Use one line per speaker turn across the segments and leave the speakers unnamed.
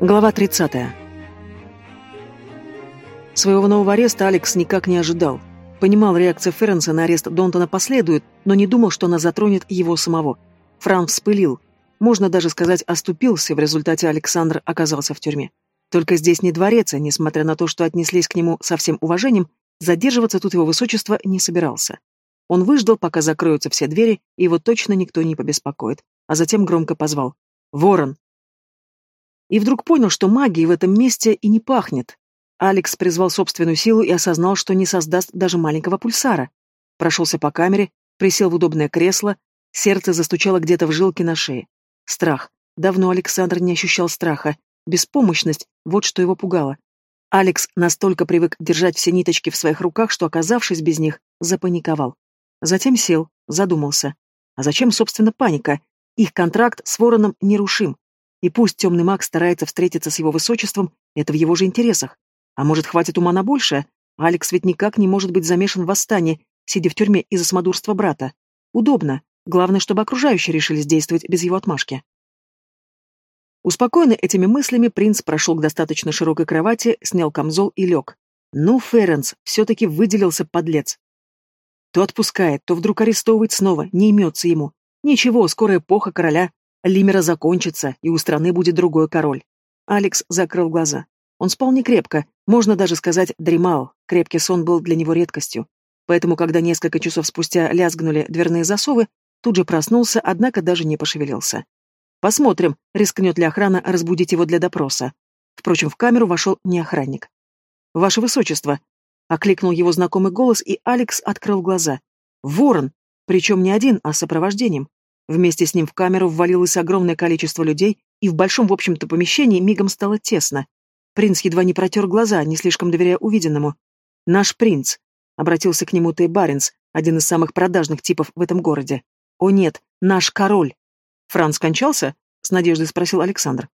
Глава 30. Своего нового ареста Алекс никак не ожидал. Понимал, реакция Ференса на арест Донтона последует, но не думал, что она затронет его самого. Франк вспылил. Можно даже сказать, оступился, в результате Александр оказался в тюрьме. Только здесь не дворец, и, несмотря на то, что отнеслись к нему со всем уважением, задерживаться тут его высочество не собирался. Он выждал, пока закроются все двери, и его точно никто не побеспокоит, а затем громко позвал. «Ворон!» И вдруг понял, что магии в этом месте и не пахнет. Алекс призвал собственную силу и осознал, что не создаст даже маленького пульсара. Прошелся по камере, присел в удобное кресло, сердце застучало где-то в жилке на шее. Страх. Давно Александр не ощущал страха. Беспомощность — вот что его пугало. Алекс настолько привык держать все ниточки в своих руках, что, оказавшись без них, запаниковал. Затем сел, задумался. А зачем, собственно, паника? Их контракт с Вороном нерушим. И пусть темный маг старается встретиться с его высочеством, это в его же интересах. А может, хватит ума на большее? Алекс ведь никак не может быть замешан в восстании, сидя в тюрьме из-за самодурства брата. Удобно. Главное, чтобы окружающие решились действовать без его отмашки. Успокоенный этими мыслями, принц прошел к достаточно широкой кровати, снял камзол и лег. Ну, Ференс, все-таки выделился подлец. То отпускает, то вдруг арестовывает снова, не имется ему. Ничего, скоро эпоха короля Лимера закончится, и у страны будет другой король. Алекс закрыл глаза. Он спал не крепко, можно даже сказать, дремал. Крепкий сон был для него редкостью. Поэтому, когда несколько часов спустя лязгнули дверные засовы, тут же проснулся, однако даже не пошевелился. Посмотрим, рискнет ли охрана разбудить его для допроса. Впрочем, в камеру вошел не охранник. «Ваше Высочество!» — окликнул его знакомый голос, и Алекс открыл глаза. «Ворон! Причем не один, а с сопровождением. Вместе с ним в камеру ввалилось огромное количество людей, и в большом, в общем-то, помещении мигом стало тесно. Принц едва не протер глаза, не слишком доверяя увиденному. «Наш принц», — обратился к нему Тей Баренс, один из самых продажных типов в этом городе. «О нет, наш король!» «Франц кончался?» — с надеждой спросил Александр.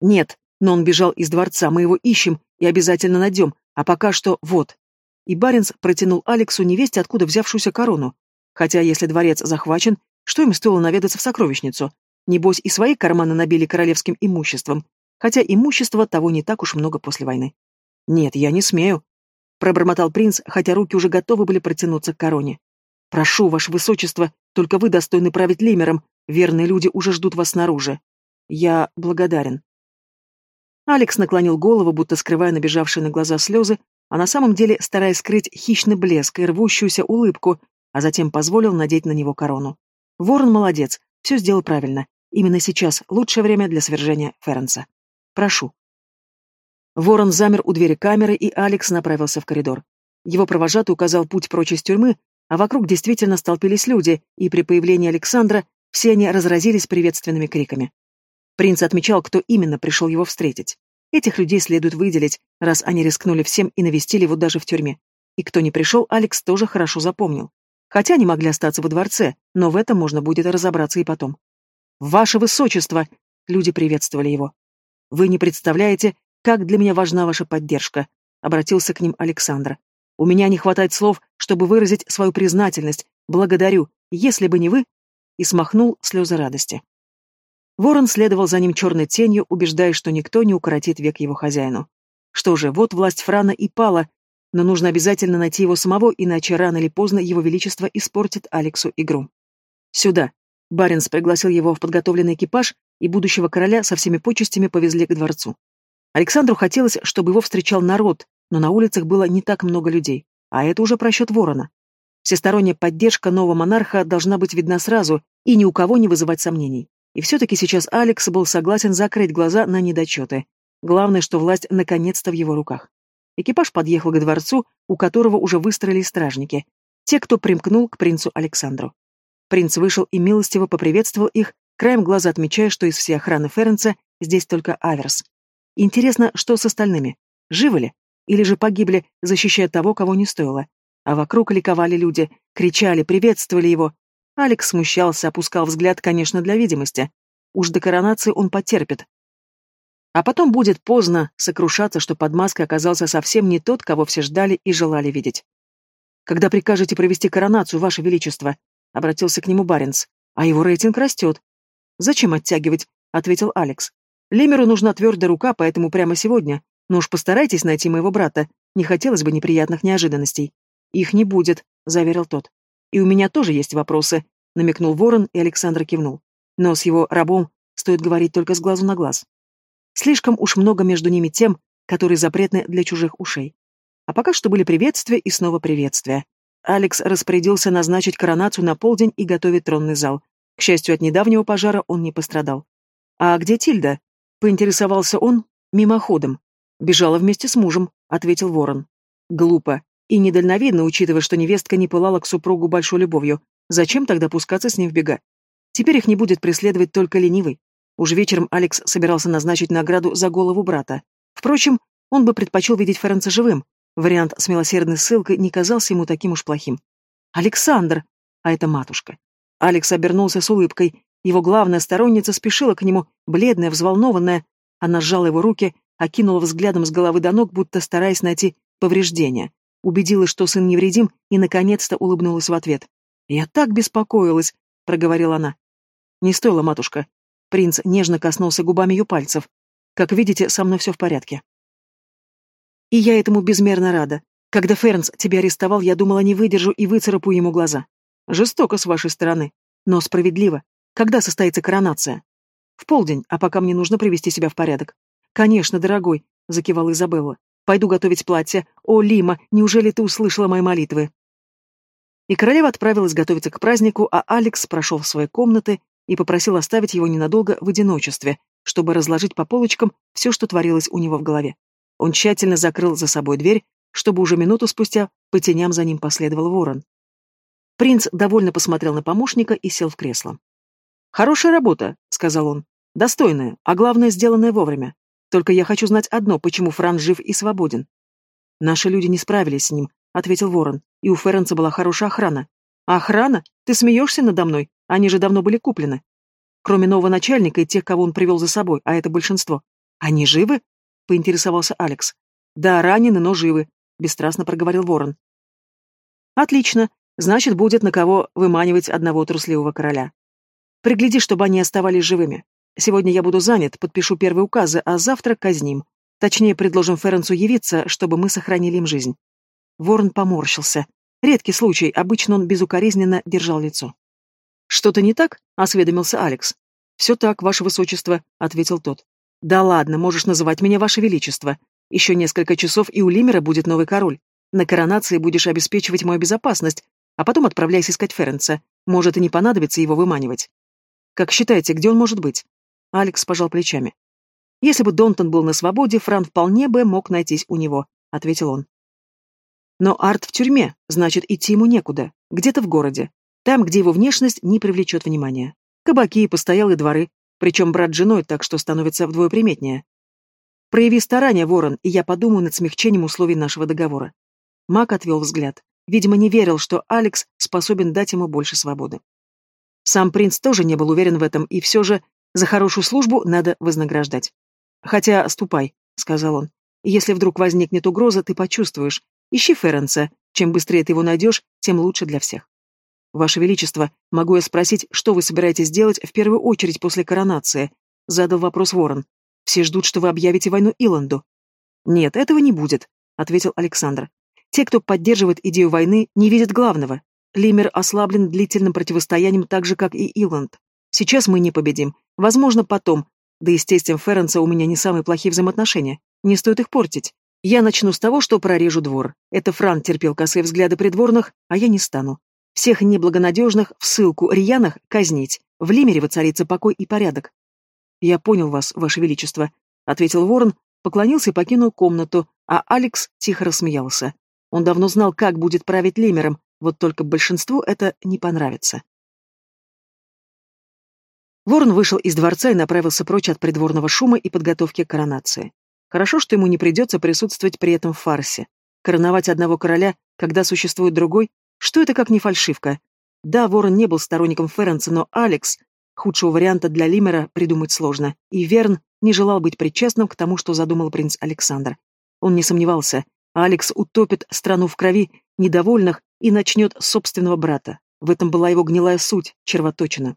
«Нет, но он бежал из дворца, мы его ищем и обязательно найдем, а пока что вот». И Баренс протянул Алексу невесть, откуда взявшуюся корону. Хотя, если дворец захвачен, что им стоило наведаться в сокровищницу? Небось, и свои карманы набили королевским имуществом, хотя имущества того не так уж много после войны. «Нет, я не смею», — пробормотал принц, хотя руки уже готовы были протянуться к короне. «Прошу, ваше высочество, только вы достойны править Лимером, верные люди уже ждут вас снаружи. Я благодарен». Алекс наклонил голову, будто скрывая набежавшие на глаза слезы, а на самом деле стараясь скрыть хищный блеск и рвущуюся улыбку, а затем позволил надеть на него корону. Ворон молодец, все сделал правильно. Именно сейчас лучшее время для свержения Ференса. Прошу. Ворон замер у двери камеры, и Алекс направился в коридор. Его провожатый указал путь прочь из тюрьмы, а вокруг действительно столпились люди, и при появлении Александра все они разразились приветственными криками. Принц отмечал, кто именно пришел его встретить. Этих людей следует выделить, раз они рискнули всем и навестили его даже в тюрьме. И кто не пришел, Алекс тоже хорошо запомнил. Хотя они могли остаться во дворце, но в этом можно будет разобраться и потом. «Ваше Высочество!» — люди приветствовали его. «Вы не представляете, как для меня важна ваша поддержка», — обратился к ним Александр. «У меня не хватает слов, чтобы выразить свою признательность. Благодарю. Если бы не вы...» И смахнул слезы радости. Ворон следовал за ним черной тенью, убеждая, что никто не укоротит век его хозяину. Что же, вот власть Франа и пала, но нужно обязательно найти его самого, иначе рано или поздно его величество испортит Алексу игру. «Сюда!» Баренс пригласил его в подготовленный экипаж, и будущего короля со всеми почестями повезли к дворцу. Александру хотелось, чтобы его встречал народ, но на улицах было не так много людей, а это уже просчет ворона. Всесторонняя поддержка нового монарха должна быть видна сразу и ни у кого не вызывать сомнений. И все-таки сейчас Алекс был согласен закрыть глаза на недочеты. Главное, что власть наконец-то в его руках. Экипаж подъехал к дворцу, у которого уже выстроились стражники, те, кто примкнул к принцу Александру. Принц вышел и милостиво поприветствовал их, краем глаза отмечая, что из всей охраны Ференца здесь только Аверс. Интересно, что с остальными? Живы ли? Или же погибли, защищая того, кого не стоило? А вокруг ликовали люди, кричали, приветствовали его. Алекс смущался, опускал взгляд, конечно, для видимости. Уж до коронации он потерпит, а потом будет поздно сокрушаться, что под маской оказался совсем не тот, кого все ждали и желали видеть. «Когда прикажете провести коронацию, Ваше Величество?» — обратился к нему Баренц. «А его рейтинг растет». «Зачем оттягивать?» — ответил Алекс. Лемеру нужна твердая рука, поэтому прямо сегодня. Но уж постарайтесь найти моего брата. Не хотелось бы неприятных неожиданностей. Их не будет, заверил тот. И у меня тоже есть вопросы, намекнул Ворон, и Александр кивнул. Но с его рабом стоит говорить только с глазу на глаз. Слишком уж много между ними тем, которые запретны для чужих ушей. А пока что были приветствия и снова приветствия. Алекс распорядился назначить коронацию на полдень и готовить тронный зал. К счастью, от недавнего пожара он не пострадал. «А где Тильда?» — поинтересовался он мимоходом. «Бежала вместе с мужем», — ответил Ворон. «Глупо. И недальновидно, учитывая, что невестка не пылала к супругу большой любовью. Зачем тогда пускаться с ним в бега? Теперь их не будет преследовать только ленивый. Уж вечером Алекс собирался назначить награду за голову брата. Впрочем, он бы предпочел видеть Ференца живым. Вариант с милосердной ссылкой не казался ему таким уж плохим. «Александр!» А это матушка. Алекс обернулся с улыбкой. Его главная сторонница спешила к нему, бледная, взволнованная. Она сжала его руки, окинула взглядом с головы до ног, будто стараясь найти повреждения. Убедилась, что сын невредим, и, наконец-то, улыбнулась в ответ. «Я так беспокоилась», — проговорила она. «Не стоило, матушка». Принц нежно коснулся губами ее пальцев. «Как видите, со мной все в порядке». И я этому безмерно рада. Когда Фернс тебя арестовал, я думала, не выдержу и выцарапаю ему глаза. Жестоко с вашей стороны, но справедливо. Когда состоится коронация? В полдень, а пока мне нужно привести себя в порядок. Конечно, дорогой, закивала Изабелла. Пойду готовить платье. О, Лима, неужели ты услышала мои молитвы? И королева отправилась готовиться к празднику, а Алекс прошел в свои комнаты и попросил оставить его ненадолго в одиночестве, чтобы разложить по полочкам все, что творилось у него в голове. Он тщательно закрыл за собой дверь, чтобы уже минуту спустя по теням за ним последовал ворон. Принц довольно посмотрел на помощника и сел в кресло. «Хорошая работа», — сказал он. «Достойная, а главное, сделанная вовремя. Только я хочу знать одно, почему Фран жив и свободен». «Наши люди не справились с ним», — ответил ворон, «и у Ференца была хорошая охрана». «Охрана? Ты смеешься надо мной? Они же давно были куплены. Кроме нового начальника и тех, кого он привел за собой, а это большинство. Они живы?» поинтересовался Алекс. «Да, ранены, но живы», — бесстрастно проговорил Ворон. «Отлично. Значит, будет на кого выманивать одного трусливого короля. Пригляди, чтобы они оставались живыми. Сегодня я буду занят, подпишу первые указы, а завтра казним. Точнее, предложим Ференцу явиться, чтобы мы сохранили им жизнь». Ворон поморщился. Редкий случай, обычно он безукоризненно держал лицо. «Что-то не так?» — осведомился Алекс. «Все так, ваше высочество», — ответил тот. «Да ладно, можешь называть меня Ваше Величество. Еще несколько часов, и у Лимера будет новый король. На коронации будешь обеспечивать мою безопасность, а потом отправляйся искать Ференца. Может, и не понадобится его выманивать». «Как считаете, где он может быть?» Алекс пожал плечами. «Если бы Донтон был на свободе, Фран вполне бы мог найтись у него», — ответил он. «Но Арт в тюрьме, значит, идти ему некуда. Где-то в городе. Там, где его внешность не привлечет внимания. Кабаки, постоялые дворы, причем брат с женой, так что становится вдвое приметнее. Прояви старание, Ворон, и я подумаю над смягчением условий нашего договора. Мак отвел взгляд. Видимо, не верил, что Алекс способен дать ему больше свободы. Сам принц тоже не был уверен в этом, и все же за хорошую службу надо вознаграждать. «Хотя, ступай», — сказал он. «Если вдруг возникнет угроза, ты почувствуешь. Ищи Ференца. Чем быстрее ты его найдешь, тем лучше для всех». «Ваше Величество, могу я спросить, что вы собираетесь делать в первую очередь после коронации?» — задал вопрос Ворон. «Все ждут, что вы объявите войну Иланду». «Нет, этого не будет», — ответил Александр. «Те, кто поддерживает идею войны, не видят главного. Лимер ослаблен длительным противостоянием так же, как и Иланд. Сейчас мы не победим. Возможно, потом. Да и с тестем Ференса у меня не самые плохие взаимоотношения. Не стоит их портить. Я начну с того, что прорежу двор. Это Фран терпел косые взгляды придворных, а я не стану. Всех неблагонадежных в ссылку рьяных казнить. В Лимере воцарится покой и порядок. «Я понял вас, ваше величество», — ответил ворон, поклонился и покинул комнату, а Алекс тихо рассмеялся. Он давно знал, как будет править Лимером, вот только большинству это не понравится. Ворон вышел из дворца и направился прочь от придворного шума и подготовки к коронации. Хорошо, что ему не придется присутствовать при этом в фарсе. Короновать одного короля, когда существует другой, что это как не фальшивка? Да, Ворон не был сторонником Ференса, но Алекс... Худшего варианта для Лимера придумать сложно, и Верн не желал быть причастным к тому, что задумал принц Александр. Он не сомневался, Алекс утопит страну в крови недовольных и начнет собственного брата. В этом была его гнилая суть, червоточина.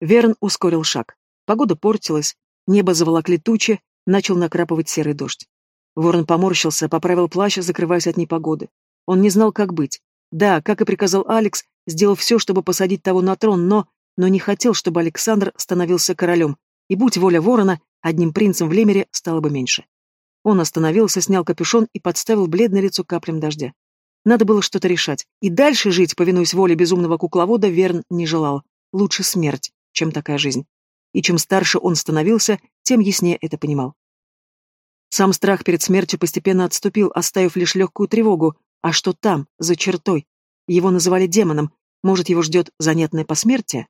Верн ускорил шаг. Погода портилась. Небо заволокли тучи, начал накрапывать серый дождь. Ворон поморщился, поправил плащ, закрываясь от непогоды. Он не знал, как быть. Да, как и приказал Алекс, сделал все, чтобы посадить того на трон, но... но не хотел, чтобы Александр становился королем. И будь воля ворона, одним принцем в Лемере стало бы меньше. Он остановился, снял капюшон и подставил бледное лицо каплям дождя. Надо было что-то решать. И дальше жить, повинуясь воле безумного кукловода, Верн не желал. Лучше смерть, чем такая жизнь. И чем старше он становился, тем яснее это понимал. Сам страх перед смертью постепенно отступил, оставив лишь легкую тревогу. А что там, за чертой? Его называли демоном. Может, его ждет занятное посмертие?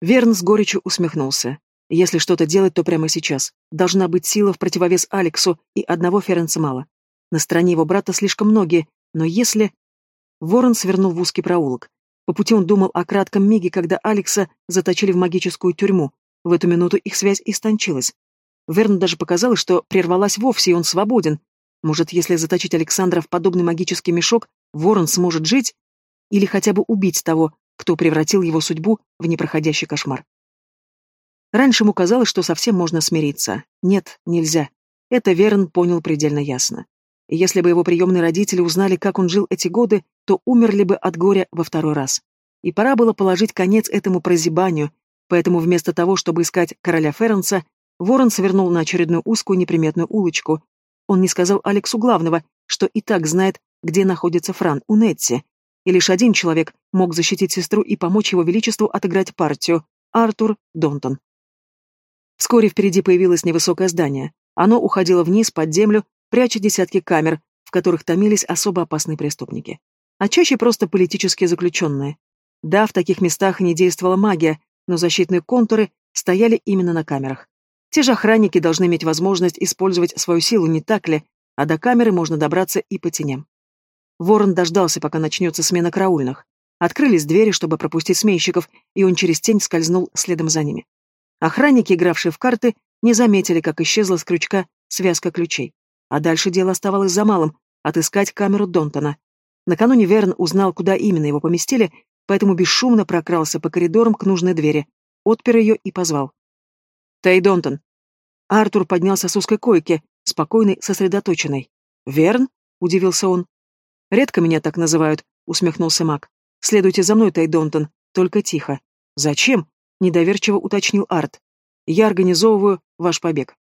Верн с горечью усмехнулся. Если что-то делать, то прямо сейчас. Должна быть сила в противовес Алексу, и одного Ференца мало. На стороне его брата слишком многие, но если... Ворон свернул в узкий проулок. По пути он думал о кратком миге, когда Алекса заточили в магическую тюрьму. В эту минуту их связь истончилась. Верну даже показалось, что прервалась вовсе, и он свободен. Может, если заточить Александра в подобный магический мешок, Ворон сможет жить? Или хотя бы убить того, кто превратил его судьбу в непроходящий кошмар. Раньше ему казалось, что совсем можно смириться. Нет, нельзя. Это Верн понял предельно ясно. Если бы его приемные родители узнали, как он жил эти годы, то умерли бы от горя во второй раз. И пора было положить конец этому прозябанию, поэтому вместо того, чтобы искать короля Ференса, Ворон свернул на очередную узкую неприметную улочку. Он не сказал Алексу главного, что и так знает, где находится Фран, у Нетти. И лишь один человек мог защитить сестру и помочь его величеству отыграть партию — Артур Донтон. Вскоре впереди появилось невысокое здание. Оно уходило вниз, под землю, пряча десятки камер, в которых томились особо опасные преступники. А чаще просто политические заключенные. Да, в таких местах не действовала магия, но защитные контуры стояли именно на камерах. Те же охранники должны иметь возможность использовать свою силу, не так ли? А до камеры можно добраться и по теням. Ворон дождался, пока начнется смена караульных. Открылись двери, чтобы пропустить сменщиков, и он через тень скользнул следом за ними. Охранники, игравшие в карты, не заметили, как исчезла с крючка связка ключей. А дальше дело оставалось за малым — отыскать камеру Донтона. Накануне Верн узнал, куда именно его поместили, поэтому бесшумно прокрался по коридорам к нужной двери, отпер ее и позвал. «Тай Донтон!» Артур поднялся с узкой койки, спокойный, сосредоточенный. «Верн?» — удивился он. «Редко меня так называют», — усмехнулся маг. «Следуйте за мной, Тай Донтон, только тихо». «Зачем?» — недоверчиво уточнил Арт. «Я организовываю ваш побег».